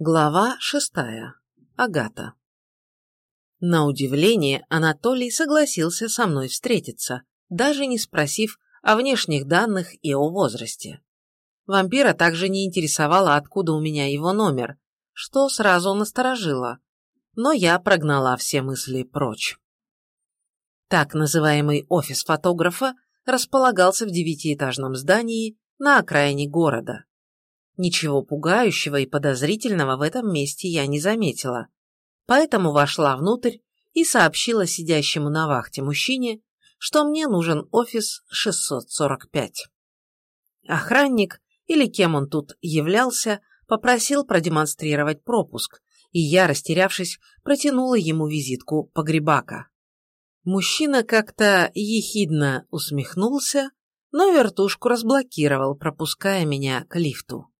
Глава шестая. Агата. На удивление Анатолий согласился со мной встретиться, даже не спросив о внешних данных и о возрасте. Вампира также не интересовало, откуда у меня его номер, что сразу насторожило, но я прогнала все мысли прочь. Так называемый офис фотографа располагался в девятиэтажном здании на окраине города. Ничего пугающего и подозрительного в этом месте я не заметила, поэтому вошла внутрь и сообщила сидящему на вахте мужчине, что мне нужен офис 645. Охранник, или кем он тут являлся, попросил продемонстрировать пропуск, и я, растерявшись, протянула ему визитку погребака. Мужчина как-то ехидно усмехнулся, но вертушку разблокировал, пропуская меня к лифту.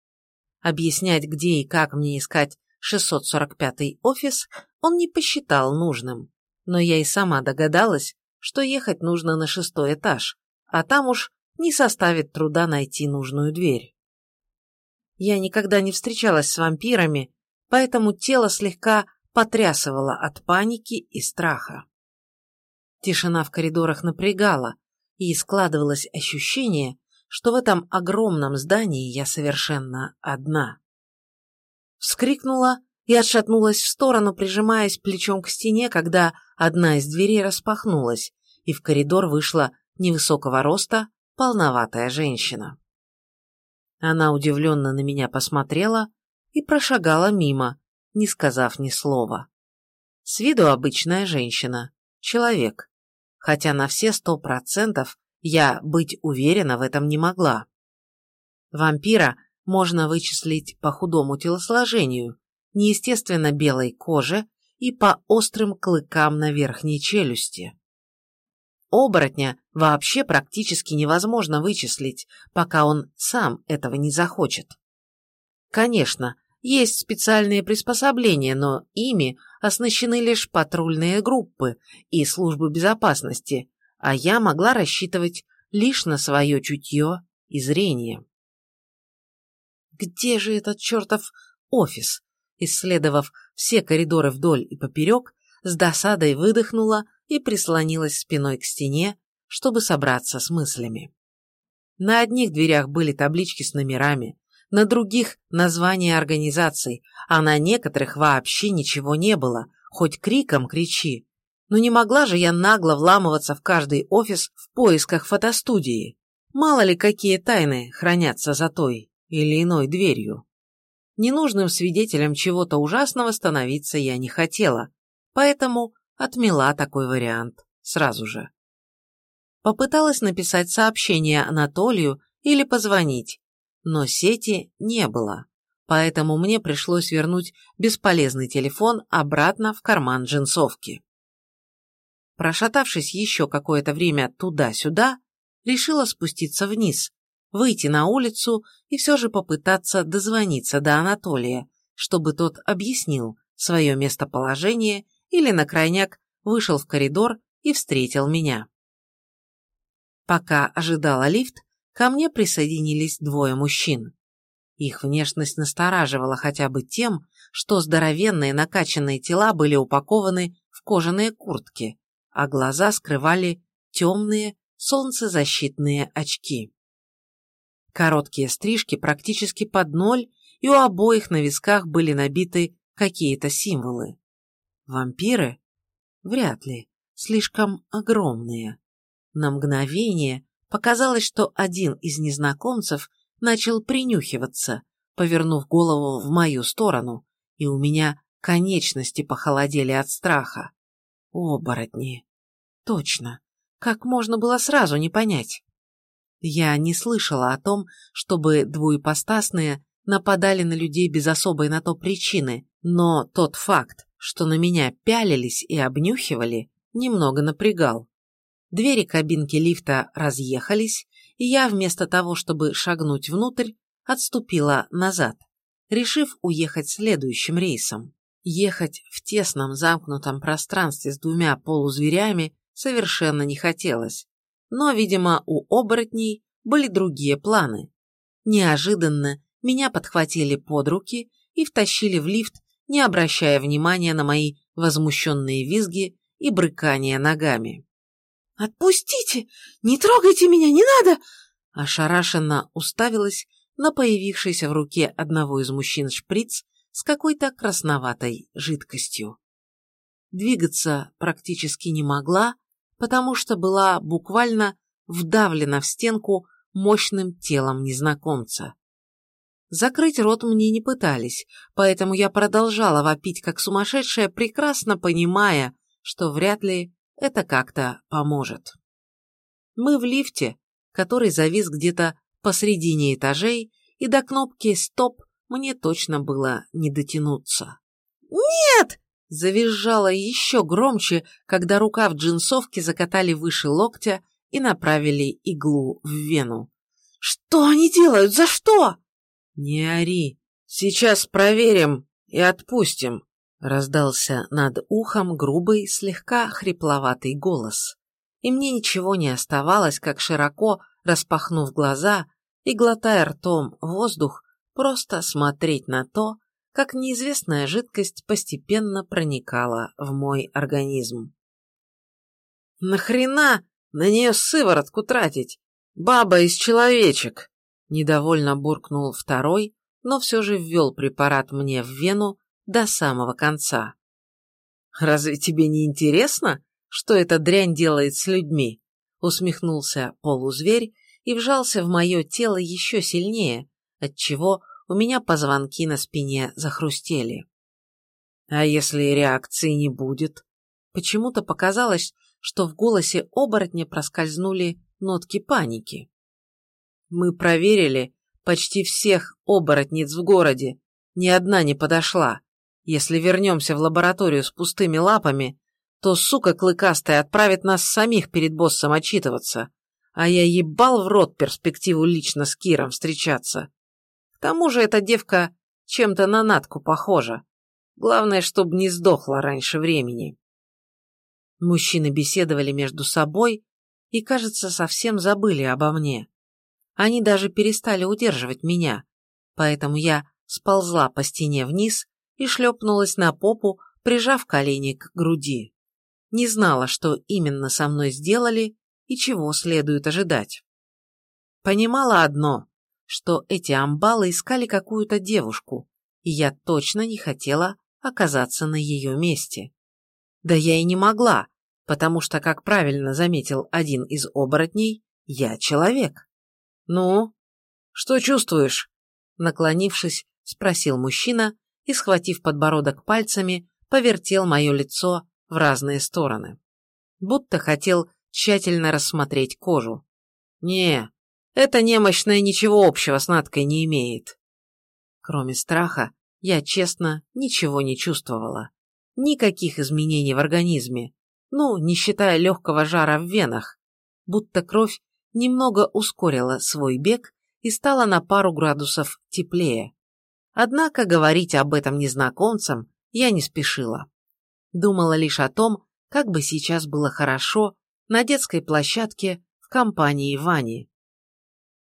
Объяснять, где и как мне искать 645-й офис, он не посчитал нужным, но я и сама догадалась, что ехать нужно на шестой этаж, а там уж не составит труда найти нужную дверь. Я никогда не встречалась с вампирами, поэтому тело слегка потрясывало от паники и страха. Тишина в коридорах напрягала, и складывалось ощущение, что в этом огромном здании я совершенно одна. Вскрикнула и отшатнулась в сторону, прижимаясь плечом к стене, когда одна из дверей распахнулась, и в коридор вышла невысокого роста полноватая женщина. Она удивленно на меня посмотрела и прошагала мимо, не сказав ни слова. С виду обычная женщина, человек, хотя на все сто процентов я быть уверена в этом не могла. Вампира можно вычислить по худому телосложению, неестественно белой коже и по острым клыкам на верхней челюсти. Оборотня вообще практически невозможно вычислить, пока он сам этого не захочет. Конечно, есть специальные приспособления, но ими оснащены лишь патрульные группы и службы безопасности, а я могла рассчитывать лишь на свое чутье и зрение. Где же этот чертов офис? Исследовав все коридоры вдоль и поперек, с досадой выдохнула и прислонилась спиной к стене, чтобы собраться с мыслями. На одних дверях были таблички с номерами, на других – названия организаций, а на некоторых вообще ничего не было, хоть криком кричи. Но не могла же я нагло вламываться в каждый офис в поисках фотостудии. Мало ли какие тайны хранятся за той или иной дверью. Ненужным свидетелем чего-то ужасного становиться я не хотела, поэтому отмела такой вариант сразу же. Попыталась написать сообщение Анатолию или позвонить, но сети не было, поэтому мне пришлось вернуть бесполезный телефон обратно в карман джинсовки. Прошатавшись еще какое-то время туда-сюда, решила спуститься вниз, выйти на улицу и все же попытаться дозвониться до Анатолия, чтобы тот объяснил свое местоположение или на крайняк вышел в коридор и встретил меня. Пока ожидала лифт, ко мне присоединились двое мужчин. Их внешность настораживала хотя бы тем, что здоровенные накачанные тела были упакованы в кожаные куртки, а глаза скрывали темные солнцезащитные очки. Короткие стрижки практически под ноль, и у обоих на висках были набиты какие-то символы. Вампиры? Вряд ли. Слишком огромные. На мгновение показалось, что один из незнакомцев начал принюхиваться, повернув голову в мою сторону, и у меня конечности похолодели от страха. Оборотни. Точно. Как можно было сразу не понять? Я не слышала о том, чтобы двуепостасные нападали на людей без особой на то причины, но тот факт, что на меня пялились и обнюхивали, немного напрягал. Двери кабинки лифта разъехались, и я вместо того, чтобы шагнуть внутрь, отступила назад, решив уехать следующим рейсом. Ехать в тесном замкнутом пространстве с двумя полузверями совершенно не хотелось. Но, видимо, у оборотней были другие планы. Неожиданно меня подхватили под руки и втащили в лифт, не обращая внимания на мои возмущенные визги и брыкания ногами. «Отпустите! Не трогайте меня, не надо!» Ошарашенно уставилась на появившийся в руке одного из мужчин шприц с какой-то красноватой жидкостью. Двигаться практически не могла, потому что была буквально вдавлена в стенку мощным телом незнакомца. Закрыть рот мне не пытались, поэтому я продолжала вопить как сумасшедшая, прекрасно понимая, что вряд ли это как-то поможет. Мы в лифте, который завис где-то посредине этажей, и до кнопки «Стоп» мне точно было не дотянуться. «Нет!» – завизжала еще громче, когда рука в джинсовке закатали выше локтя и направили иглу в вену. «Что они делают? За что?» «Не ори. Сейчас проверим и отпустим», – раздался над ухом грубый, слегка хрипловатый голос. И мне ничего не оставалось, как широко, распахнув глаза и глотая ртом воздух, просто смотреть на то, как неизвестная жидкость постепенно проникала в мой организм. «Нахрена на нее сыворотку тратить? Баба из человечек!» Недовольно буркнул второй, но все же ввел препарат мне в вену до самого конца. «Разве тебе не интересно, что эта дрянь делает с людьми?» усмехнулся полузверь и вжался в мое тело еще сильнее, отчего у меня позвонки на спине захрустели. А если реакции не будет? Почему-то показалось, что в голосе оборотня проскользнули нотки паники. Мы проверили почти всех оборотниц в городе, ни одна не подошла. Если вернемся в лабораторию с пустыми лапами, то сука клыкастая отправит нас самих перед боссом отчитываться, а я ебал в рот перспективу лично с Киром встречаться. К тому же эта девка чем-то на Натку похожа. Главное, чтобы не сдохла раньше времени. Мужчины беседовали между собой и, кажется, совсем забыли обо мне. Они даже перестали удерживать меня, поэтому я сползла по стене вниз и шлепнулась на попу, прижав колени к груди. Не знала, что именно со мной сделали и чего следует ожидать. Понимала одно что эти амбалы искали какую-то девушку, и я точно не хотела оказаться на ее месте. Да я и не могла, потому что, как правильно заметил один из оборотней, я человек. «Ну, что чувствуешь?» Наклонившись, спросил мужчина и, схватив подбородок пальцами, повертел мое лицо в разные стороны. Будто хотел тщательно рассмотреть кожу. «Не, эта немощная ничего общего с Надкой не имеет. Кроме страха, я, честно, ничего не чувствовала. Никаких изменений в организме, ну, не считая легкого жара в венах, будто кровь немного ускорила свой бег и стала на пару градусов теплее. Однако говорить об этом незнакомцам я не спешила. Думала лишь о том, как бы сейчас было хорошо на детской площадке в компании Вани.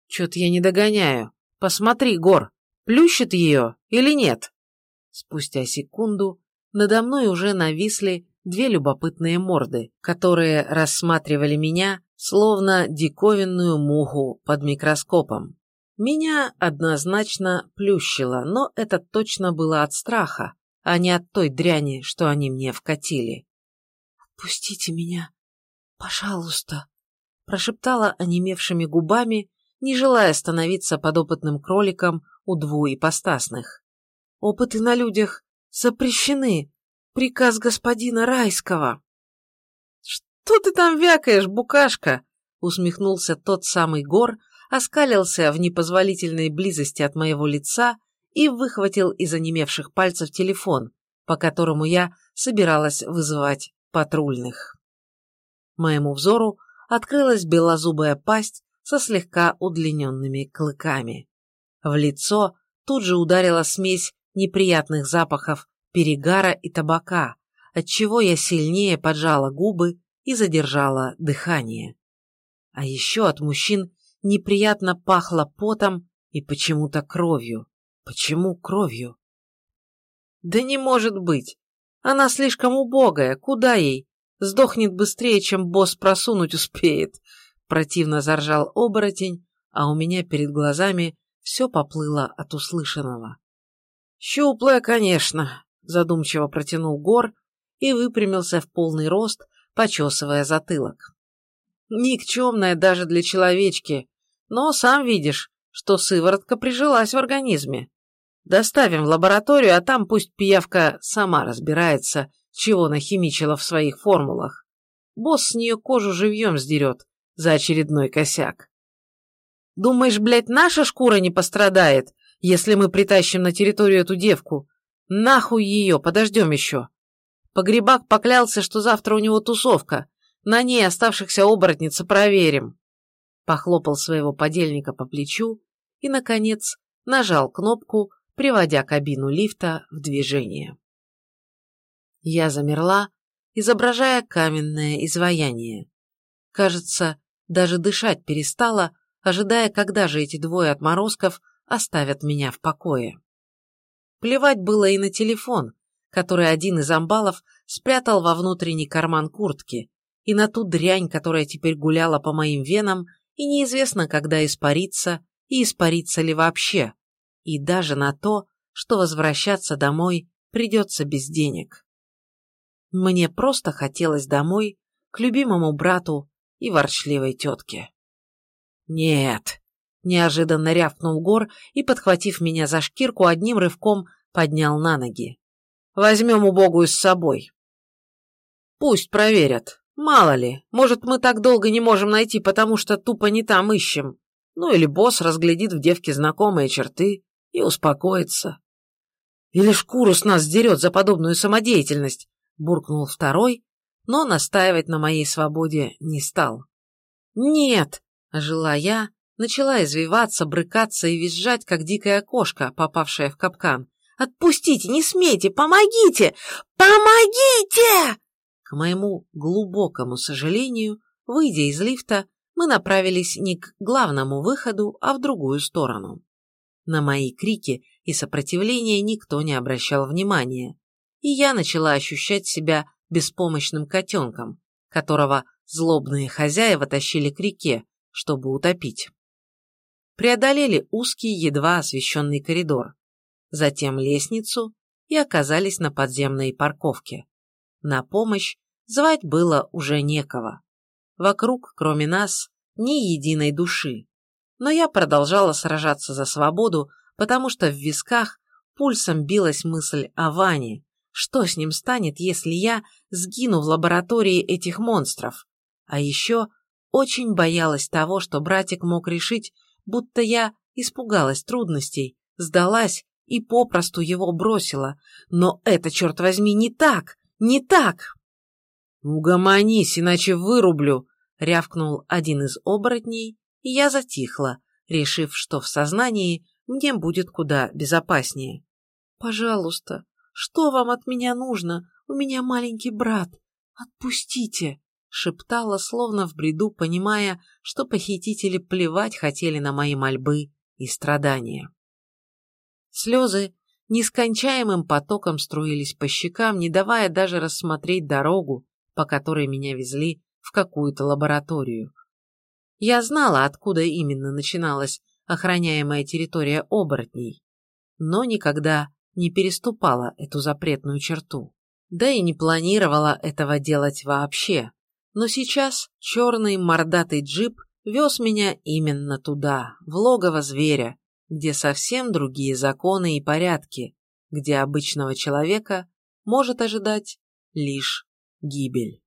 Чё-то я не догоняю. Посмотри, Гор, плющит ее или нет? Спустя секунду надо мной уже нависли две любопытные морды, которые рассматривали меня, словно диковинную муху под микроскопом. Меня однозначно плющило, но это точно было от страха, а не от той дряни, что они мне вкатили. «Отпустите меня, пожалуйста», прошептала онемевшими губами не желая становиться подопытным кроликом у двуепостасных. Опыты на людях запрещены. Приказ господина Райского. «Что ты там вякаешь, букашка?» усмехнулся тот самый Гор, оскалился в непозволительной близости от моего лица и выхватил из онемевших пальцев телефон, по которому я собиралась вызывать патрульных. Моему взору открылась белозубая пасть со слегка удлиненными клыками. В лицо тут же ударила смесь неприятных запахов перегара и табака, отчего я сильнее поджала губы и задержала дыхание. А еще от мужчин неприятно пахло потом и почему-то кровью. Почему кровью? Да не может быть. Она слишком убогая, куда ей? Сдохнет быстрее, чем босс просунуть успеет. Противно заржал оборотень, а у меня перед глазами все поплыло от услышанного. «Щуплая, конечно», — задумчиво протянул Гор и выпрямился в полный рост, почесывая затылок. «Никчемная даже для человечки, но сам видишь, что сыворотка прижилась в организме. Доставим в лабораторию, а там пусть пиявка сама разбирается, чего нахимичила в своих формулах. Босс с нее кожу живьем сдерет за очередной косяк. Думаешь, блядь, наша шкура не пострадает, если мы притащим на территорию эту девку? Нахуй ее, подождем еще. Погребак поклялся, что завтра у него тусовка. На ней оставшихся оборотниц проверим. Похлопал своего подельника по плечу и, наконец, нажал кнопку, приводя кабину лифта в движение. Я замерла, изображая каменное изваяние. Кажется, даже дышать перестала, ожидая, когда же эти двое отморозков оставят меня в покое. Плевать было и на телефон, который один из амбалов спрятал во внутренний карман куртки, и на ту дрянь, которая теперь гуляла по моим венам, и неизвестно, когда испарится, и испарится ли вообще, и даже на то, что возвращаться домой придется без денег. Мне просто хотелось домой, к любимому брату и ворчливой тетке. «Нет!» – неожиданно рявкнул Гор и, подхватив меня за шкирку, одним рывком поднял на ноги. «Возьмем убогую с собой». «Пусть проверят. Мало ли, может, мы так долго не можем найти, потому что тупо не там ищем. Ну или босс разглядит в девке знакомые черты и успокоится». «Или шкуру с нас сдерет за подобную самодеятельность», – буркнул второй, но настаивать на моей свободе не стал. «Нет!» – ожила я, начала извиваться, брыкаться и визжать, как дикая кошка, попавшая в капкан. «Отпустите! Не смейте! Помогите! Помогите!» К моему глубокому сожалению, выйдя из лифта, мы направились не к главному выходу, а в другую сторону. На мои крики и сопротивление никто не обращал внимания, и я начала ощущать себя беспомощным котенком, которого злобные хозяева тащили к реке, чтобы утопить. Преодолели узкий, едва освещенный коридор, затем лестницу и оказались на подземной парковке. На помощь звать было уже некого. Вокруг, кроме нас, ни единой души. Но я продолжала сражаться за свободу, потому что в висках пульсом билась мысль о Ване, что с ним станет, если я сгину в лаборатории этих монстров? А еще очень боялась того, что братик мог решить, будто я испугалась трудностей, сдалась и попросту его бросила. Но это, черт возьми, не так! Не так! «Угомонись, иначе вырублю!» — рявкнул один из оборотней, и я затихла, решив, что в сознании мне будет куда безопаснее. «Пожалуйста, что вам от меня нужно? У меня маленький брат. Отпустите!» шептала, словно в бреду, понимая, что похитители плевать хотели на мои мольбы и страдания. Слезы нескончаемым потоком струились по щекам, не давая даже рассмотреть дорогу, по которой меня везли в какую-то лабораторию. Я знала, откуда именно начиналась охраняемая территория оборотней, но никогда не переступала эту запретную черту. Да и не планировала этого делать вообще. Но сейчас черный мордатый джип вез меня именно туда, в логово зверя, где совсем другие законы и порядки, где обычного человека может ожидать лишь гибель.